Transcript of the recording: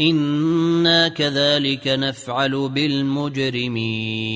أنا كذلك نفعل بالمجرمين